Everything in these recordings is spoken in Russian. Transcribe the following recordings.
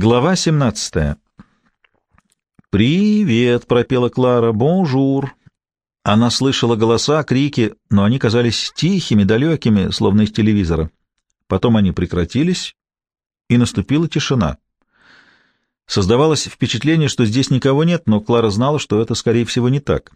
Глава 17. «Привет!» — пропела Клара. «Бонжур!» Она слышала голоса, крики, но они казались тихими, далекими, словно из телевизора. Потом они прекратились, и наступила тишина. Создавалось впечатление, что здесь никого нет, но Клара знала, что это, скорее всего, не так.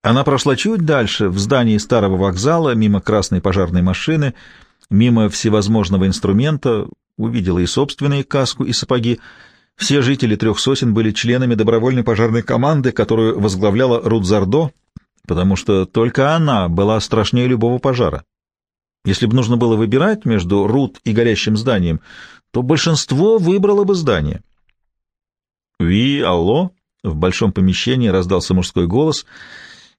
Она прошла чуть дальше, в здании старого вокзала, мимо красной пожарной машины, мимо всевозможного инструмента, увидела и собственные каску, и сапоги. Все жители трех сосен были членами добровольной пожарной команды, которую возглавляла Рут Зардо, потому что только она была страшнее любого пожара. Если бы нужно было выбирать между Рут и горящим зданием, то большинство выбрало бы здание. «Ви, алло!» — в большом помещении раздался мужской голос,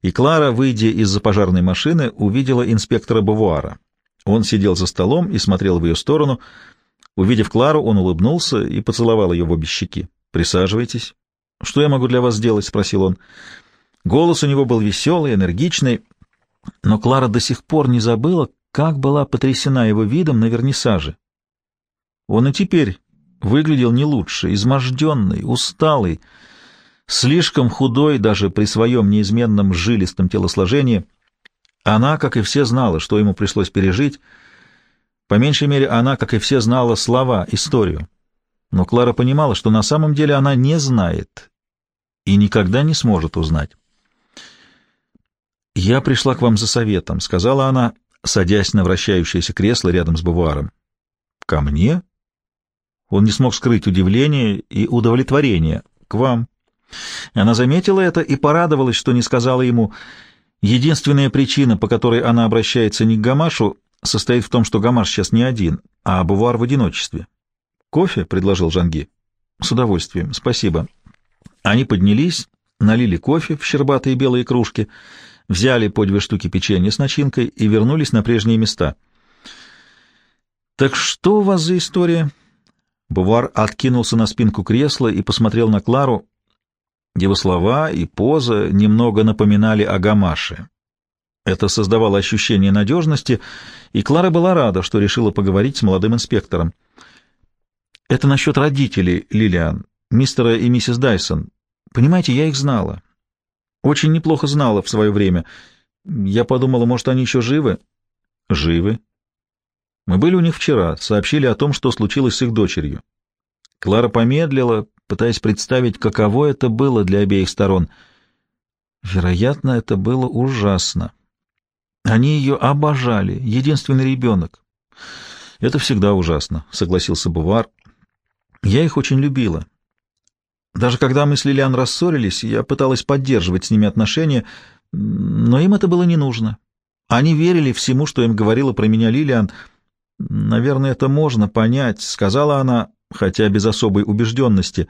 и Клара, выйдя из-за пожарной машины, увидела инспектора Бавуара. Он сидел за столом и смотрел в ее сторону — Увидев Клару, он улыбнулся и поцеловал ее в обе щеки. «Присаживайтесь». «Что я могу для вас сделать?» — спросил он. Голос у него был веселый, энергичный, но Клара до сих пор не забыла, как была потрясена его видом на вернисаже. Он и теперь выглядел не лучше, изможденный, усталый, слишком худой даже при своем неизменном жилистом телосложении. Она, как и все, знала, что ему пришлось пережить — по меньшей мере, она, как и все, знала слова, историю. Но Клара понимала, что на самом деле она не знает и никогда не сможет узнать. «Я пришла к вам за советом», — сказала она, садясь на вращающееся кресло рядом с буваром. «Ко мне?» Он не смог скрыть удивление и удовлетворение. «К вам». Она заметила это и порадовалась, что не сказала ему. Единственная причина, по которой она обращается не к Гамашу, состоит в том, что Гамаш сейчас не один, а Бувар в одиночестве. «Кофе?» — предложил Жанги. «С удовольствием. Спасибо». Они поднялись, налили кофе в щербатые белые кружки, взяли по две штуки печенья с начинкой и вернулись на прежние места. «Так что у вас за история?» Бувар откинулся на спинку кресла и посмотрел на Клару. Его слова и поза немного напоминали о Гамаше. Это создавало ощущение надежности, и Клара была рада, что решила поговорить с молодым инспектором. «Это насчет родителей, Лилиан, мистера и миссис Дайсон. Понимаете, я их знала. Очень неплохо знала в свое время. Я подумала, может, они еще живы?» «Живы. Мы были у них вчера, сообщили о том, что случилось с их дочерью». Клара помедлила, пытаясь представить, каково это было для обеих сторон. Вероятно, это было ужасно. Они ее обожали, единственный ребенок. Это всегда ужасно, согласился Бувар. Я их очень любила. Даже когда мы с Лилиан рассорились, я пыталась поддерживать с ними отношения, но им это было не нужно. Они верили всему, что им говорила про меня Лилиан. Наверное, это можно понять, сказала она, хотя без особой убежденности.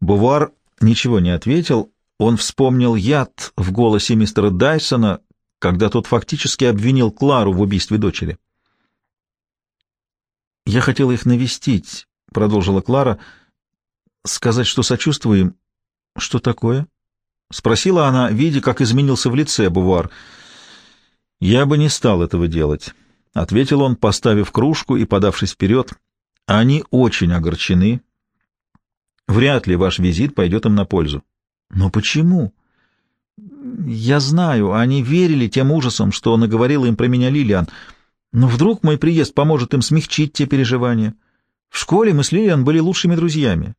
Бувар ничего не ответил. Он вспомнил яд в голосе мистера Дайсона, когда тот фактически обвинил Клару в убийстве дочери. «Я хотела их навестить», — продолжила Клара, — «сказать, что сочувствуем». «Что такое?» — спросила она, видя, как изменился в лице Бувар. «Я бы не стал этого делать», — ответил он, поставив кружку и подавшись вперед. «Они очень огорчены. Вряд ли ваш визит пойдет им на пользу». «Но почему?» Я знаю, они верили тем ужасам, что наговорила им про меня Лилиан. Но вдруг мой приезд поможет им смягчить те переживания. В школе мы с Лилиан были лучшими друзьями.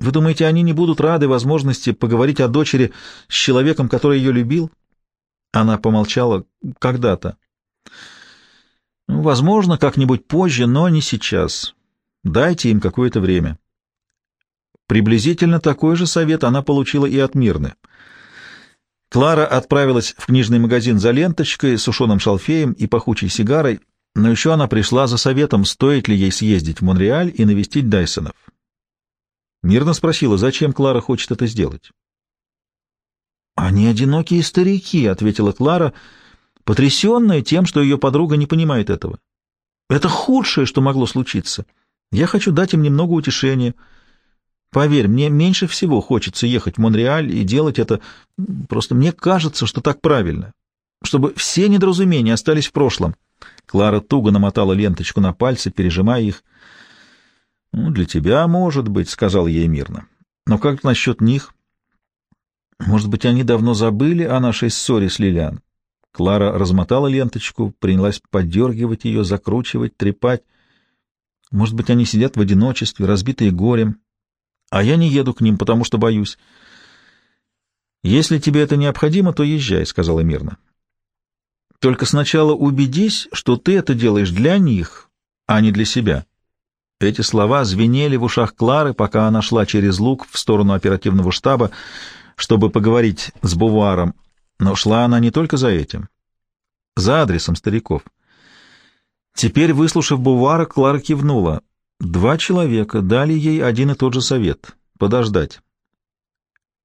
Вы думаете, они не будут рады возможности поговорить о дочери с человеком, который ее любил? Она помолчала когда-то. Ну, возможно, как-нибудь позже, но не сейчас. Дайте им какое-то время. Приблизительно такой же совет она получила и от Мирны. Клара отправилась в книжный магазин за ленточкой, сушеным шалфеем и пахучей сигарой, но еще она пришла за советом, стоит ли ей съездить в Монреаль и навестить Дайсонов. Мирно спросила, зачем Клара хочет это сделать. «Они одинокие старики», — ответила Клара, потрясенная тем, что ее подруга не понимает этого. «Это худшее, что могло случиться. Я хочу дать им немного утешения». Поверь, мне меньше всего хочется ехать в Монреаль и делать это. Просто мне кажется, что так правильно. Чтобы все недоразумения остались в прошлом. Клара туго намотала ленточку на пальцы, пережимая их. Ну, для тебя, может быть, — сказал ей мирно. Но как насчет них? Может быть, они давно забыли о нашей ссоре с Лилиан? Клара размотала ленточку, принялась поддергивать ее, закручивать, трепать. Может быть, они сидят в одиночестве, разбитые горем, а я не еду к ним, потому что боюсь. «Если тебе это необходимо, то езжай», — сказала мирно. «Только сначала убедись, что ты это делаешь для них, а не для себя». Эти слова звенели в ушах Клары, пока она шла через луг в сторону оперативного штаба, чтобы поговорить с Буваром, но шла она не только за этим, за адресом стариков. Теперь, выслушав Бувара, Клара кивнула. Два человека дали ей один и тот же совет — подождать.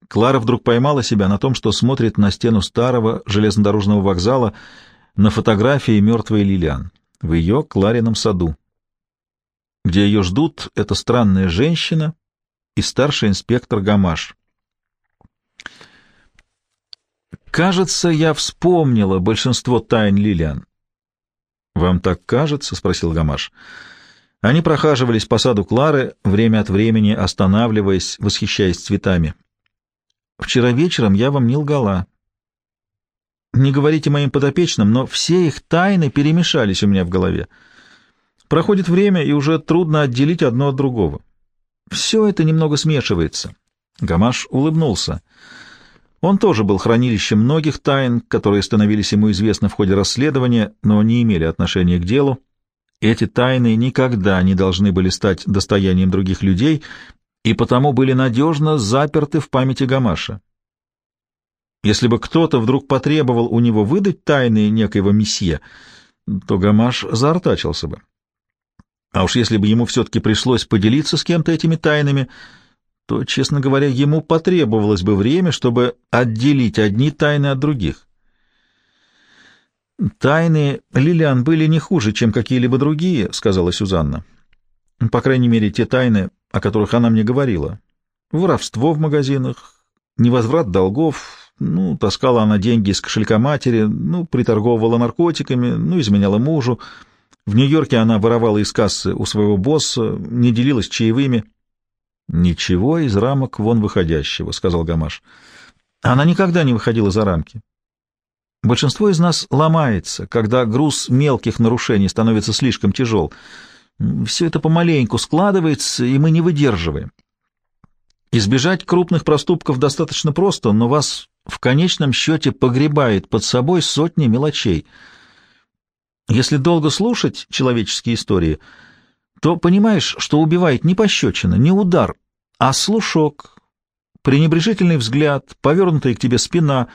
Клара вдруг поймала себя на том, что смотрит на стену старого железнодорожного вокзала на фотографии мертвой Лилиан в ее Кларином саду, где ее ждут эта странная женщина и старший инспектор Гамаш. Кажется, я вспомнила большинство тайн Лилиан. Вам так кажется? спросил Гамаш. Они прохаживались по саду Клары, время от времени останавливаясь, восхищаясь цветами. Вчера вечером я вам не лгала. Не говорите моим подопечным, но все их тайны перемешались у меня в голове. Проходит время, и уже трудно отделить одно от другого. Все это немного смешивается. Гамаш улыбнулся. Он тоже был хранилищем многих тайн, которые становились ему известны в ходе расследования, но не имели отношения к делу. Эти тайны никогда не должны были стать достоянием других людей и потому были надежно заперты в памяти Гамаша. Если бы кто-то вдруг потребовал у него выдать тайны некоего месье, то Гамаш заортачился бы. А уж если бы ему все-таки пришлось поделиться с кем-то этими тайнами, то, честно говоря, ему потребовалось бы время, чтобы отделить одни тайны от других. «Тайны Лилиан были не хуже, чем какие-либо другие», — сказала Сюзанна. «По крайней мере, те тайны, о которых она мне говорила. Воровство в магазинах, невозврат долгов, ну, таскала она деньги из кошелька матери, ну, приторговывала наркотиками, ну, изменяла мужу. В Нью-Йорке она воровала из кассы у своего босса, не делилась чаевыми». «Ничего из рамок вон выходящего», — сказал Гамаш. «Она никогда не выходила за рамки. Большинство из нас ломается, когда груз мелких нарушений становится слишком тяжел. Все это помаленьку складывается, и мы не выдерживаем. Избежать крупных проступков достаточно просто, но вас в конечном счете погребает под собой сотни мелочей. Если долго слушать человеческие истории — то понимаешь, что убивает не пощечина, не удар, а слушок, пренебрежительный взгляд, повернутая к тебе спина.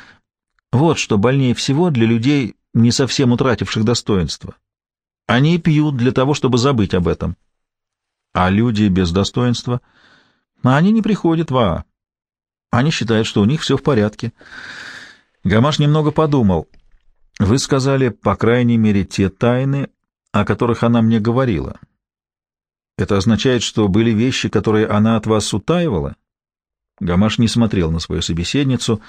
Вот что больнее всего для людей, не совсем утративших достоинства. Они пьют для того, чтобы забыть об этом. А люди без достоинства? Они не приходят в Аа. Они считают, что у них все в порядке. Гамаш немного подумал. Вы сказали, по крайней мере, те тайны, о которых она мне говорила. Это означает, что были вещи, которые она от вас утаивала? Гамаш не смотрел на свою собеседницу.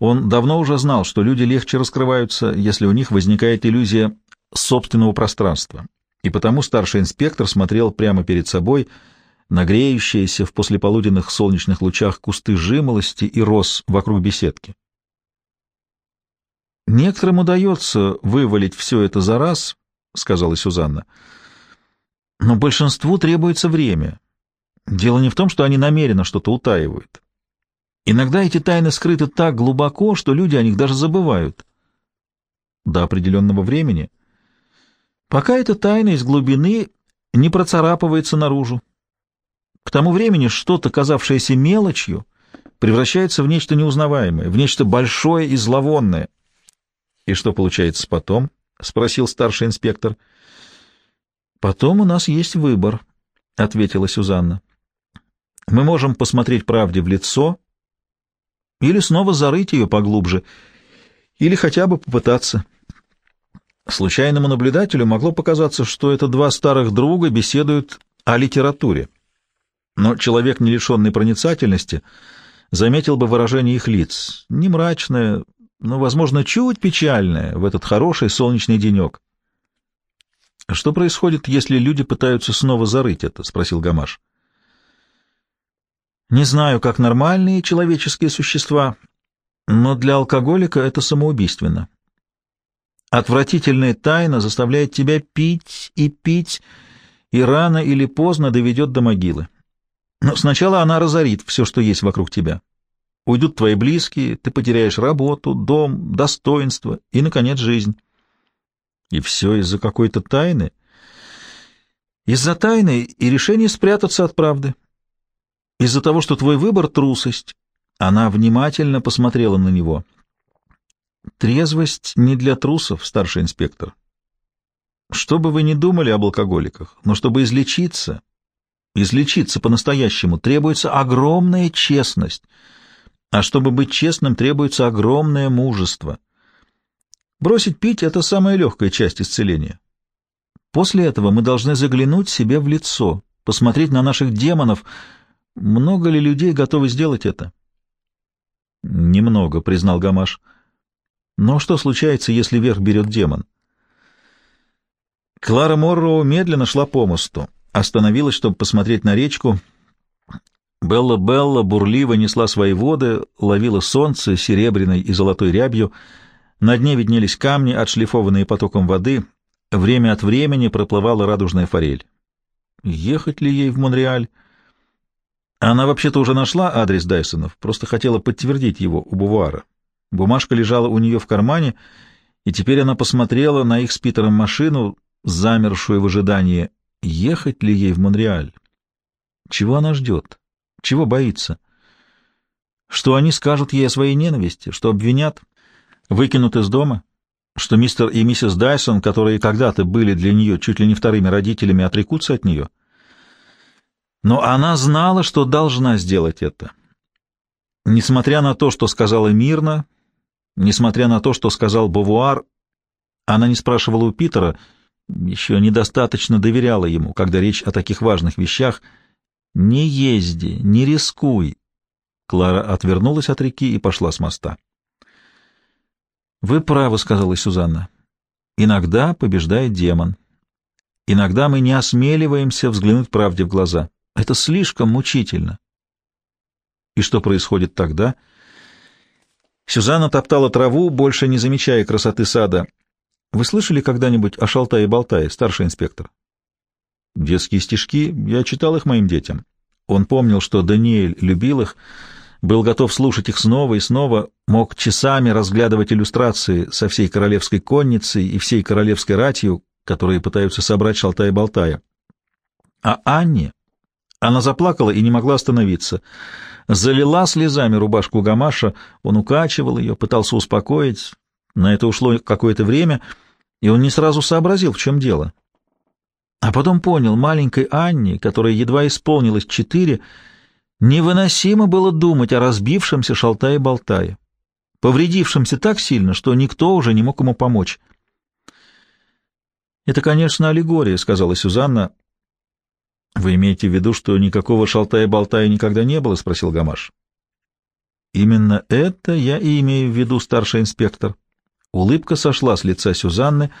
Он давно уже знал, что люди легче раскрываются, если у них возникает иллюзия собственного пространства. И потому старший инспектор смотрел прямо перед собой на греющиеся в послеполуденных солнечных лучах кусты жимолости и роз вокруг беседки. «Некоторым удается вывалить все это за раз», — сказала Сюзанна. Но большинству требуется время. Дело не в том, что они намеренно что-то утаивают. Иногда эти тайны скрыты так глубоко, что люди о них даже забывают. До определенного времени. Пока эта тайна из глубины не процарапывается наружу. К тому времени что-то, казавшееся мелочью, превращается в нечто неузнаваемое, в нечто большое и зловонное. — И что получается потом? — спросил старший инспектор. — Потом у нас есть выбор, ответила Сюзанна. Мы можем посмотреть правде в лицо или снова зарыть ее поглубже, или хотя бы попытаться. Случайному наблюдателю могло показаться, что это два старых друга беседуют о литературе. Но человек, не лишенный проницательности, заметил бы выражение их лиц, не мрачное, но, возможно, чуть печальное в этот хороший солнечный денек. Что происходит, если люди пытаются снова зарыть это? — спросил Гамаш. Не знаю, как нормальные человеческие существа, но для алкоголика это самоубийственно. Отвратительная тайна заставляет тебя пить и пить, и рано или поздно доведет до могилы. Но сначала она разорит все, что есть вокруг тебя. Уйдут твои близкие, ты потеряешь работу, дом, достоинство и, наконец, жизнь. И все из-за какой-то тайны? Из-за тайны и решения спрятаться от правды. Из-за того, что твой выбор — трусость. Она внимательно посмотрела на него. Трезвость не для трусов, старший инспектор. Что бы вы ни думали об алкоголиках, но чтобы излечиться, излечиться по-настоящему, требуется огромная честность — а чтобы быть честным, требуется огромное мужество. Бросить пить — это самая легкая часть исцеления. После этого мы должны заглянуть себе в лицо, посмотреть на наших демонов. Много ли людей готовы сделать это? — Немного, — признал Гамаш. — Но что случается, если верх берет демон? Клара Морроу медленно шла по мосту, остановилась, чтобы посмотреть на речку — Белла-Белла бурливо несла свои воды, ловила солнце серебряной и золотой рябью. На дне виднелись камни, отшлифованные потоком воды. Время от времени проплывала радужная форель. Ехать ли ей в Монреаль? Она вообще-то уже нашла адрес Дайсонов, просто хотела подтвердить его у Бувара. Бумажка лежала у нее в кармане, и теперь она посмотрела на их с Питером машину, замершую в ожидании, ехать ли ей в Монреаль. Чего она ждет? Чего боится? Что они скажут ей о своей ненависти, что обвинят, выкинут из дома, что мистер и миссис Дайсон, которые когда-то были для нее чуть ли не вторыми родителями, отрекутся от нее. Но она знала, что должна сделать это. Несмотря на то, что сказала мирно, несмотря на то, что сказал Бовуар, она не спрашивала у Питера, еще недостаточно доверяла ему, когда речь о таких важных вещах — «Не езди, не рискуй!» Клара отвернулась от реки и пошла с моста. «Вы правы», — сказала Сюзанна. «Иногда побеждает демон. Иногда мы не осмеливаемся взглянуть правде в глаза. Это слишком мучительно». «И что происходит тогда?» Сюзанна топтала траву, больше не замечая красоты сада. «Вы слышали когда-нибудь о Шалтае-Болтае, старший инспектор?» Детские стишки, я читал их моим детям. Он помнил, что Даниэль любил их, был готов слушать их снова и снова, мог часами разглядывать иллюстрации со всей королевской конницей и всей королевской ратью, которые пытаются собрать шалтая-болтая. А Анне... Она заплакала и не могла остановиться. Залила слезами рубашку Гамаша, он укачивал ее, пытался успокоить. На это ушло какое-то время, и он не сразу сообразил, в чем дело. А потом понял, маленькой Анне, которой едва исполнилось четыре, невыносимо было думать о разбившемся шалтае-болтае, повредившемся так сильно, что никто уже не мог ему помочь. «Это, конечно, аллегория», — сказала Сюзанна. «Вы имеете в виду, что никакого шалтая-болтая никогда не было?» — спросил Гамаш. «Именно это я и имею в виду, старший инспектор». Улыбка сошла с лица Сюзанны, —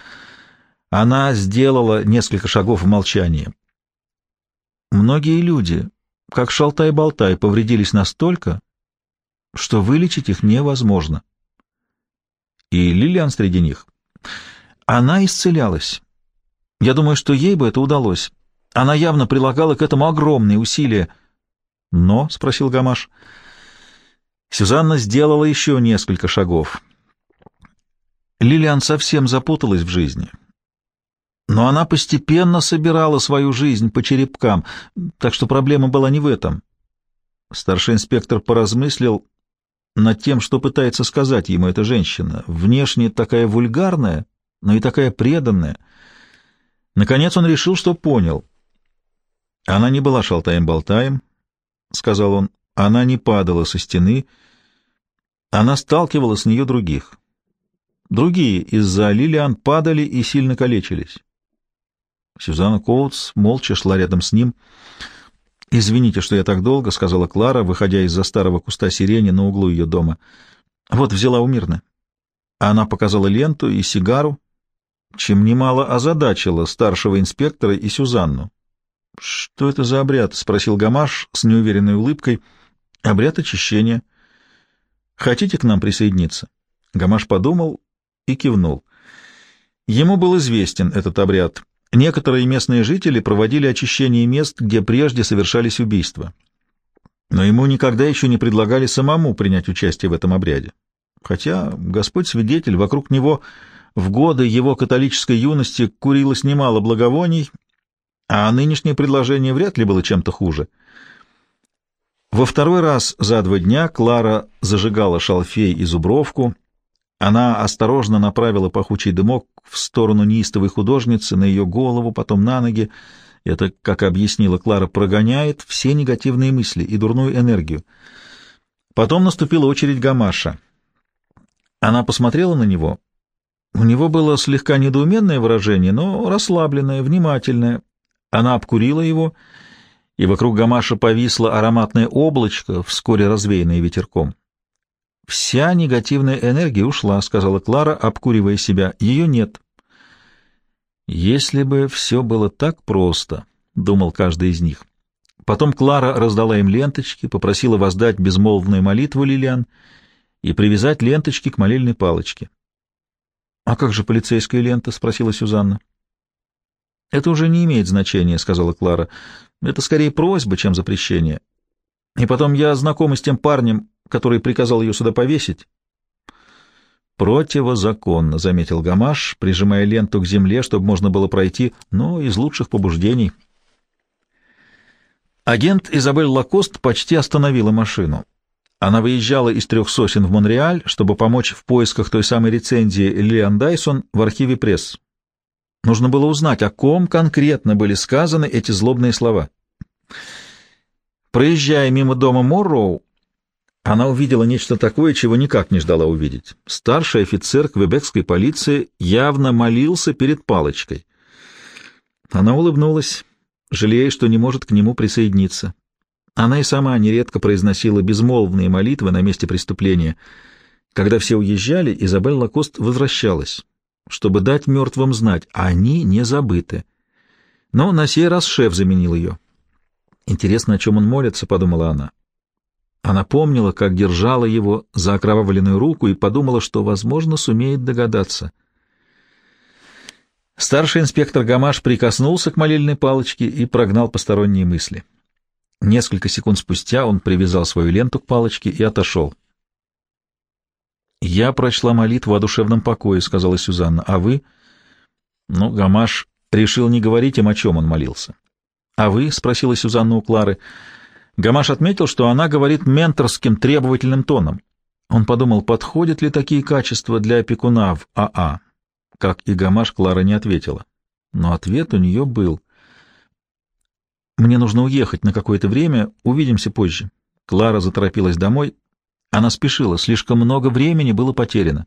она сделала несколько шагов в молчании. Многие люди, как шалтай-болтай, повредились настолько, что вылечить их невозможно. И Лилиан среди них. Она исцелялась. Я думаю, что ей бы это удалось. Она явно прилагала к этому огромные усилия. «Но?» — спросил Гамаш. Сюзанна сделала еще несколько шагов. Лилиан совсем запуталась в жизни. Но она постепенно собирала свою жизнь по черепкам, так что проблема была не в этом. Старший инспектор поразмыслил над тем, что пытается сказать ему эта женщина. Внешне такая вульгарная, но и такая преданная. Наконец он решил, что понял. Она не была шалтаем-болтаем, — сказал он. Она не падала со стены. Она сталкивала с нее других. Другие из-за Лилиан падали и сильно калечились. Сюзанна Коутс молча шла рядом с ним. «Извините, что я так долго», — сказала Клара, выходя из-за старого куста сирени на углу ее дома. «Вот, взяла у Мирны». Она показала ленту и сигару, чем немало озадачило старшего инспектора и Сюзанну. «Что это за обряд?» — спросил Гамаш с неуверенной улыбкой. «Обряд очищения. Хотите к нам присоединиться?» Гамаш подумал и кивнул. Ему был известен этот обряд. Некоторые местные жители проводили очищение мест, где прежде совершались убийства. Но ему никогда еще не предлагали самому принять участие в этом обряде. Хотя Господь свидетель, вокруг него в годы его католической юности курилось немало благовоний, а нынешнее предложение вряд ли было чем-то хуже. Во второй раз за два дня Клара зажигала шалфей и зубровку, она осторожно направила пахучий дымок в сторону неистовой художницы, на ее голову, потом на ноги. Это, как объяснила Клара, прогоняет все негативные мысли и дурную энергию. Потом наступила очередь Гамаша. Она посмотрела на него. У него было слегка недоуменное выражение, но расслабленное, внимательное. Она обкурила его, и вокруг Гамаша повисло ароматное облачко, вскоре развеянное ветерком. «Вся негативная энергия ушла», — сказала Клара, обкуривая себя. «Ее нет». «Если бы все было так просто», — думал каждый из них. Потом Клара раздала им ленточки, попросила воздать безмолвную молитву Лилиан и привязать ленточки к молельной палочке. «А как же полицейская лента?» — спросила Сюзанна. «Это уже не имеет значения», — сказала Клара. «Это скорее просьба, чем запрещение. И потом я знакома с тем парнем, который приказал ее сюда повесить? Противозаконно, — заметил Гамаш, прижимая ленту к земле, чтобы можно было пройти, но из лучших побуждений. Агент Изабель Лакост почти остановила машину. Она выезжала из трех сосен в Монреаль, чтобы помочь в поисках той самой рецензии Лиан Дайсон в архиве пресс. Нужно было узнать, о ком конкретно были сказаны эти злобные слова. Проезжая мимо дома Морроу, она увидела нечто такое, чего никак не ждала увидеть. Старший офицер квебекской полиции явно молился перед палочкой. Она улыбнулась, жалея, что не может к нему присоединиться. Она и сама нередко произносила безмолвные молитвы на месте преступления. Когда все уезжали, Изабель Лакост возвращалась, чтобы дать мертвым знать, они не забыты. Но на сей раз шеф заменил ее. «Интересно, о чем он молится», — подумала она. Она помнила, как держала его за окровавленную руку и подумала, что, возможно, сумеет догадаться. Старший инспектор Гамаш прикоснулся к молельной палочке и прогнал посторонние мысли. Несколько секунд спустя он привязал свою ленту к палочке и отошел. «Я прочла молитву о душевном покое», — сказала Сюзанна. «А вы?» Ну, Гамаш решил не говорить им, о чем он молился. «А вы?» — спросила Сюзанна у Клары. Гамаш отметил, что она говорит менторским требовательным тоном. Он подумал, подходят ли такие качества для опекуна в АА. Как и Гамаш, Клара не ответила. Но ответ у нее был. «Мне нужно уехать на какое-то время, увидимся позже». Клара заторопилась домой. Она спешила, слишком много времени было потеряно.